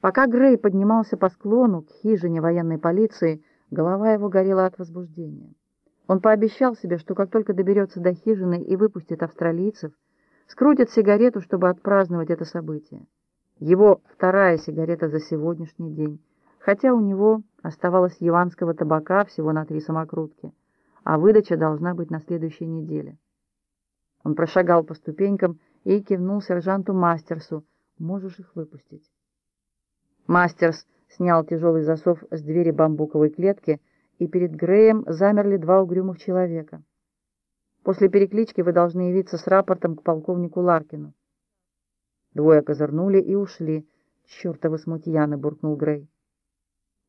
Пока Грей поднимался по склону к хижине военной полиции, голова его горела от возбуждения. Он пообещал себе, что как только доберется до хижины и выпустит австралийцев, скрутит сигарету, чтобы отпраздновать это событие. Его вторая сигарета за сегодняшний день, хотя у него оставалось яванского табака всего на три самокрутки, а выдача должна быть на следующей неделе. Он прошагал по ступенькам и кивнул сержанту Мастерсу. «Можешь их выпустить». Мастерс снял тяжелый засов с двери бамбуковой клетки, и перед Греем замерли два угрюмых человека. После переклички вы должны явиться с рапортом к полковнику Ларкину. Двое козырнули и ушли. «Чертовы смутьяны!» — буркнул Грей.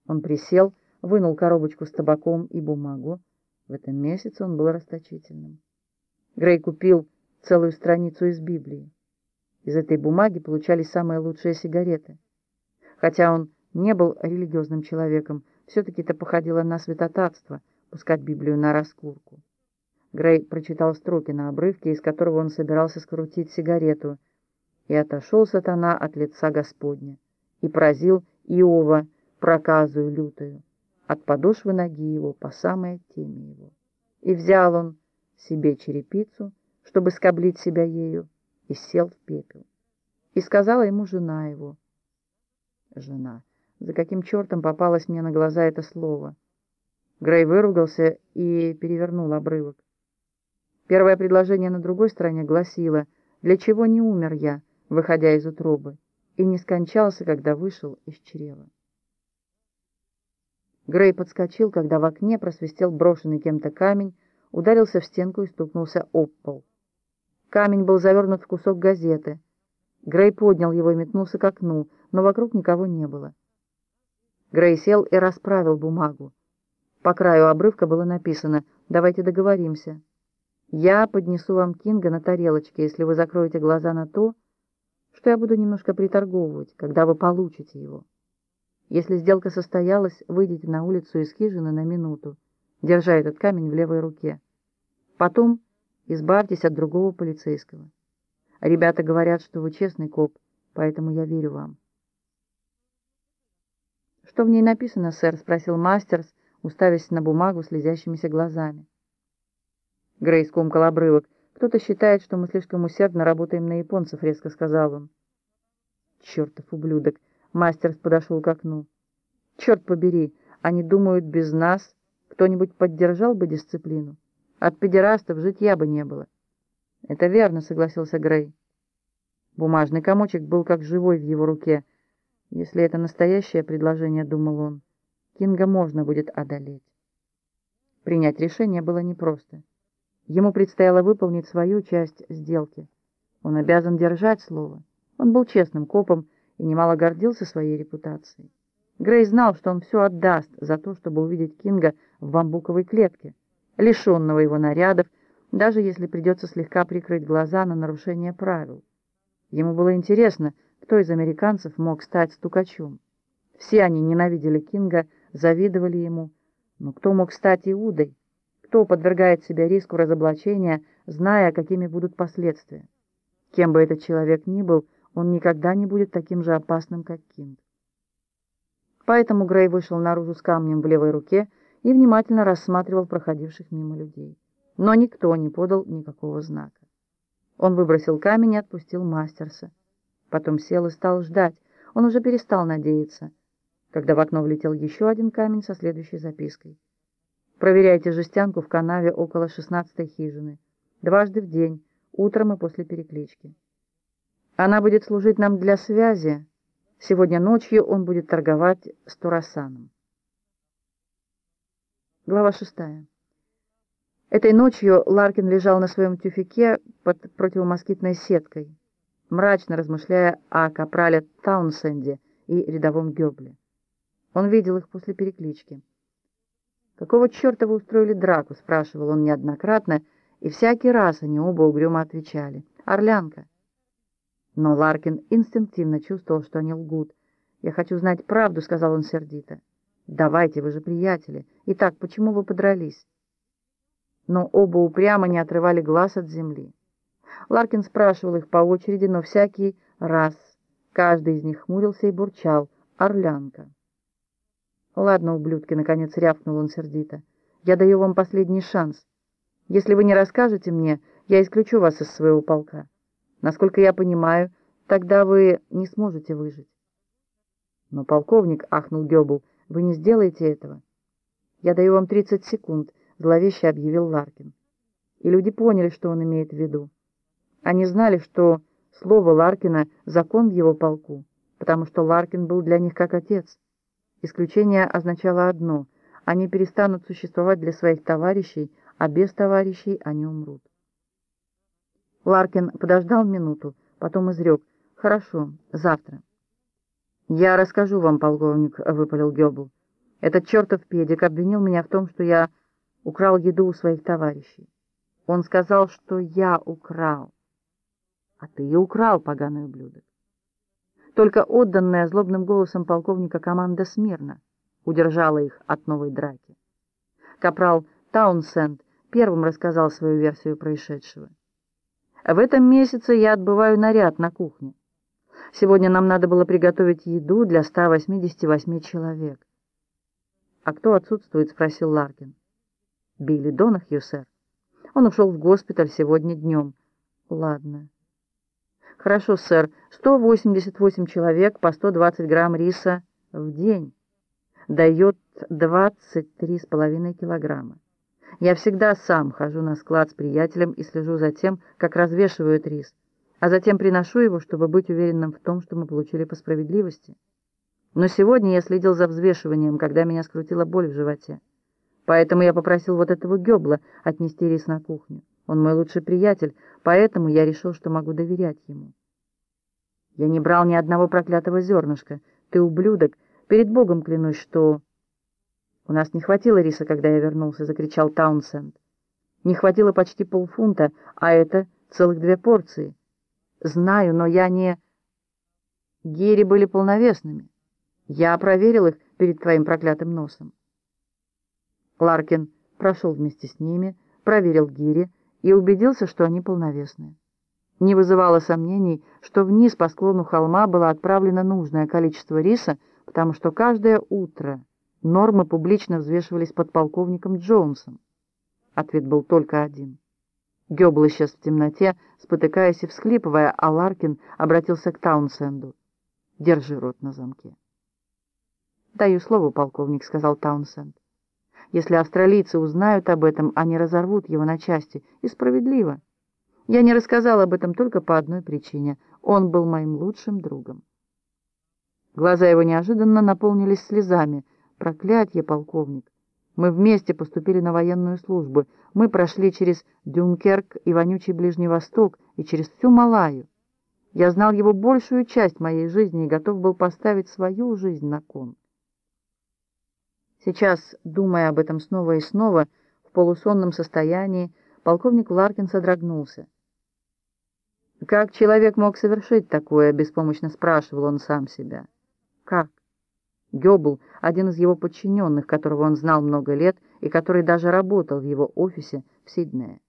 Он присел, вынул коробочку с табаком и бумагу. В этом месяце он был расточительным. Грей купил целую страницу из Библии. Из этой бумаги получались самые лучшие сигареты. Хотя он не был религиозным человеком, все-таки это походило на святотатство — пускать Библию на раскурку. Грей прочитал строки на обрывке, из которого он собирался скрутить сигарету. «И отошел сатана от лица Господня, и поразил Иова проказую лютую, от подошвы ноги его по самой теме его. И взял он себе черепицу, чтобы скоблить себя ею, и сел в пепел. И сказала ему жена его, жена. За каким чертом попалось мне на глаза это слово? Грей выругался и перевернул обрывок. Первое предложение на другой стороне гласило «Для чего не умер я, выходя из утробы, и не скончался, когда вышел из чрева?» Грей подскочил, когда в окне просвистел брошенный кем-то камень, ударился в стенку и стукнулся об пол. Камень был завернут в кусок газеты. Грей поднял его и метнулся к окну — но вокруг никого не было. Грей сел и расправил бумагу. По краю обрывка было написано «Давайте договоримся. Я поднесу вам Кинга на тарелочке, если вы закроете глаза на то, что я буду немножко приторговывать, когда вы получите его. Если сделка состоялась, выйдите на улицу из хижины на минуту, держа этот камень в левой руке. Потом избавьтесь от другого полицейского. Ребята говорят, что вы честный коп, поэтому я верю вам. «Что в ней написано, сэр?» — спросил Мастерс, уставясь на бумагу слезящимися глазами. Грей скомкал обрывок. «Кто-то считает, что мы слишком усердно работаем на японцев», — резко сказал он. «Чертов ублюдок!» — Мастерс подошел к окну. «Черт побери, они думают, без нас кто-нибудь поддержал бы дисциплину? От педерастов житья бы не было». «Это верно», — согласился Грей. Бумажный комочек был как живой в его руке — если это настоящее предложение, думал он, Кинга можно будет одолеть. Принять решение было непросто. Ему предстояло выполнить свою часть сделки. Он обязан держать слово. Он был честным копом и немало гордился своей репутацией. Грей знал, что он все отдаст за то, чтобы увидеть Кинга в бамбуковой клетке, лишенного его нарядов, даже если придется слегка прикрыть глаза на нарушение правил. Ему было интересно, кто из американцев мог стать стукачом. Все они ненавидели Кинга, завидовали ему. Но кто мог стать Иудой? Кто подвергает себя риску разоблачения, зная, какими будут последствия? Кем бы этот человек ни был, он никогда не будет таким же опасным, как Кинг. Поэтому Грей вышел наружу с камнем в левой руке и внимательно рассматривал проходивших мимо людей. Но никто не подал никакого знака. Он выбросил камень и отпустил Мастерса. Потом сел и стал ждать. Он уже перестал надеяться, когда в окно влетел еще один камень со следующей запиской. Проверяйте жестянку в канаве около шестнадцатой хижины. Дважды в день, утром и после переклички. Она будет служить нам для связи. Сегодня ночью он будет торговать с Турасаном. Глава шестая. Этой ночью Ларкин лежал на своем тюфике под противомоскитной сеткой мрачно размышляя о капрале Таунсенде и рядовом Гёбле. Он видел их после переклички. «Какого черта вы устроили драку?» — спрашивал он неоднократно, и всякий раз они оба угрюмо отвечали. «Орлянка». Но Ларкин инстинктивно чувствовал, что они лгут. «Я хочу знать правду», — сказал он сердито. «Давайте, вы же приятели. Итак, почему вы подрались?» Но оба упрямо не отрывали глаз от земли. Ларкин спрашивал их по очереди, но всякий раз каждый из них хмурился и бурчал. орлянка. «Ладно, ублюдки», — наконец рявкнул он сердито. «Я даю вам последний шанс. Если вы не расскажете мне, я исключу вас из своего полка. Насколько я понимаю, тогда вы не сможете выжить». «Но, полковник», — ахнул Гёбл, — «вы не сделаете этого». «Я даю вам тридцать секунд», — зловеще объявил Ларкин. И люди поняли, что он имеет в виду. Они знали, что слово Ларкина — закон в его полку, потому что Ларкин был для них как отец. Исключение означало одно — они перестанут существовать для своих товарищей, а без товарищей они умрут. Ларкин подождал минуту, потом изрек. «Хорошо, завтра». «Я расскажу вам, полковник», — выпалил Гёбл. «Этот чертов педик обвинил меня в том, что я украл еду у своих товарищей. Он сказал, что я украл. А ты и украл, поганый ублюдок. Только отданная злобным голосом полковника команда смирно удержала их от новой драки. Капрал Таунсенд первым рассказал свою версию происшедшего. В этом месяце я отбываю наряд на кухне. Сегодня нам надо было приготовить еду для 188 человек. — А кто отсутствует? — спросил Ларкин. — Билли Донахью, сэр. Он ушел в госпиталь сегодня днем. — Ладно. Хорошо, сэр, 188 человек по 120 грамм риса в день дает 23,5 килограмма. Я всегда сам хожу на склад с приятелем и слежу за тем, как развешивают рис, а затем приношу его, чтобы быть уверенным в том, что мы получили по справедливости. Но сегодня я следил за взвешиванием, когда меня скрутила боль в животе. Поэтому я попросил вот этого Гёбла отнести рис на кухню. Он мой лучший приятель, поэтому я решил, что могу доверять ему. Я не брал ни одного проклятого зернышка. Ты ублюдок, перед Богом клянусь, что... У нас не хватило риса, когда я вернулся, — закричал Таунсенд. Не хватило почти полфунта, а это целых две порции. Знаю, но я не... Гири были полновесными. Я проверил их перед твоим проклятым носом. Ларкин прошел вместе с ними, проверил гири, и убедился, что они полновесные. Не вызывало сомнений, что вниз по склону холма было отправлено нужное количество риса, потому что каждое утро нормы публично взвешивались под полковником Джонсом. Ответ был только один. Гёбл исчез в темноте, спотыкаясь и всхлипывая, а Ларкин обратился к Таунсенду. «Держи рот на замке». «Даю слово, полковник», — сказал Таунсенд. Если австралийцы узнают об этом, они разорвут его на части. И справедливо. Я не рассказал об этом только по одной причине. Он был моим лучшим другом. Глаза его неожиданно наполнились слезами. Проклятье, полковник! Мы вместе поступили на военную службу. Мы прошли через Дюнкерк и вонючий Ближний Восток, и через всю Малаю. Я знал его большую часть моей жизни и готов был поставить свою жизнь на кон. Сейчас, думая об этом снова и снова, в полусонном состоянии, полковник Ларкин содрогнулся. «Как человек мог совершить такое?» — беспомощно спрашивал он сам себя. «Как?» Гёбл, один из его подчиненных, которого он знал много лет и который даже работал в его офисе в Сиднее.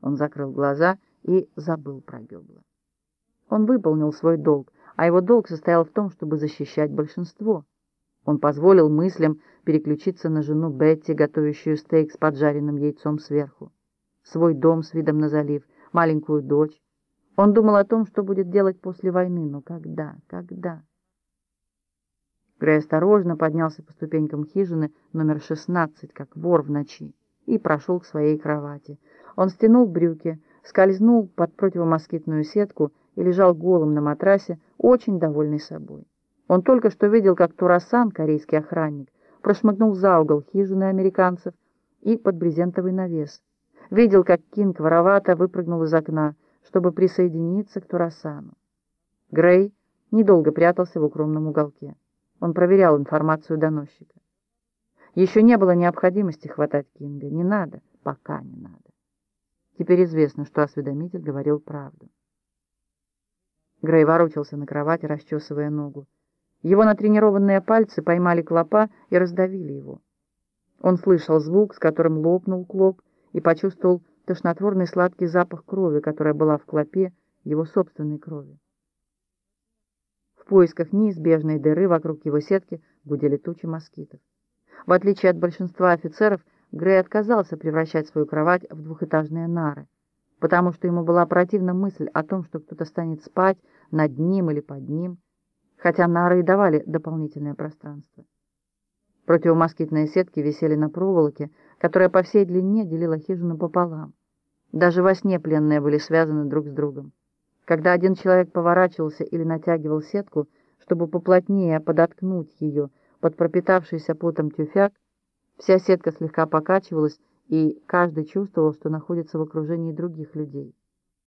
Он закрыл глаза и забыл про Гёбла. Он выполнил свой долг, а его долг состоял в том, чтобы защищать большинство. Он позволил мыслям переключиться на жену Бетти, готовящую стейк с поджаренным яйцом сверху, свой дом с видом на залив, маленькую дочь. Он думал о том, что будет делать после войны, но когда, когда? Грей осторожно поднялся по ступенькам хижины номер 16, как вор в ночи, и прошел к своей кровати. Он стянул брюки, скользнул под противомоскитную сетку и лежал голым на матрасе, очень довольный собой. Он только что видел, как Турасан, корейский охранник, прошмыгнул за угол хижины американцев и под брезентовый навес. Видел, как Кинг воровато выпрыгнул из окна, чтобы присоединиться к Турасану. Грей недолго прятался в укромном уголке. Он проверял информацию доносчика. Еще не было необходимости хватать Кинга. Не надо, пока не надо. Теперь известно, что осведомитель говорил правду. Грей ворочался на кровати, расчесывая ногу. Его натренированные пальцы поймали клопа и раздавили его. Он слышал звук, с которым лопнул клоп, и почувствовал тошнотворный сладкий запах крови, которая была в клопе, его собственной крови. В поисках неизбежной дыры вокруг его сетки гудели тучи москитов. В отличие от большинства офицеров, Грей отказался превращать свою кровать в двухэтажные нары, потому что ему была противна мысль о том, что кто-то станет спать над ним или под ним, хотя нары и давали дополнительное пространство. Противомоскитные сетки висели на проволоке, которая по всей длине делила хижину пополам. Даже во сне пленные были связаны друг с другом. Когда один человек поворачивался или натягивал сетку, чтобы поплотнее подоткнуть ее под пропитавшийся потом тюфяк, вся сетка слегка покачивалась, и каждый чувствовал, что находится в окружении других людей.